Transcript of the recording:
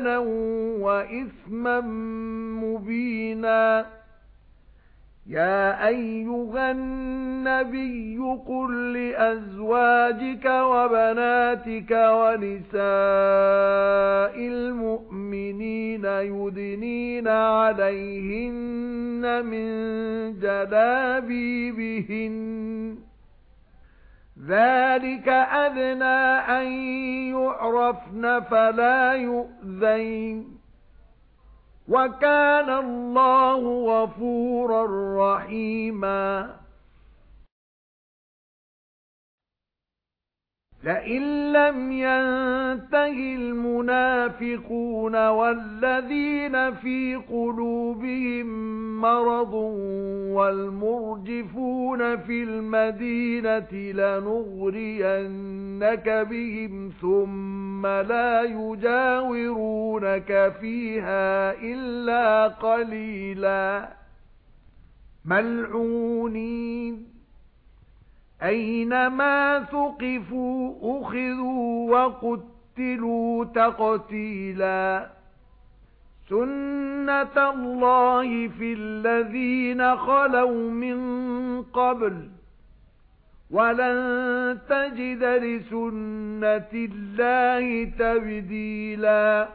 بُهْتَانًا وَإِثْمًا مُبِينًا. يَا أَيُّهَا النَّبِيُّ قُل لِّأَزْوَاجِكَ وَبَنَاتِكَ وَنِسَاءِ الْمُؤْمِنِينَ يُدْنِينَ عَلَيْهِنَّ مِن جَلَابِيبِهِنَّ ذَلِكَ أَدْنَى أَن يُعْرَفْنَ فَلَا يُؤْذَيْنَ. وَكَانَ اللَّهُ غَفُورًا رَّحِيمًا. لَئِن لَّمْ يَنتَهِ الْمُنَافِقُونَ وَالَّذِينَ فِي قُلُوبِهِم مَّرَضٌ وَالْمُرْجِفُونَ فِي الْمَدِينَةِ لَنُغْرِيَنَّكَ بِهِمْ ثُمَّ لَا يُجَاوِرُونَكَ فِيهَا إِلَّا قَلِيلًا. مَلْعُونِينَ. أَيْنَمَا ثُقِفُوا أُخِذُوا وَقُتِّلُوا تَقْتِيلًا. سُنَّةَ اللَّهِ فِي الَّذِينَ خَلَوْا مِن قَبْلُ وَلَن تَجِدَ لِسُنَّةِ اللَّهِ تَبْدِيلًا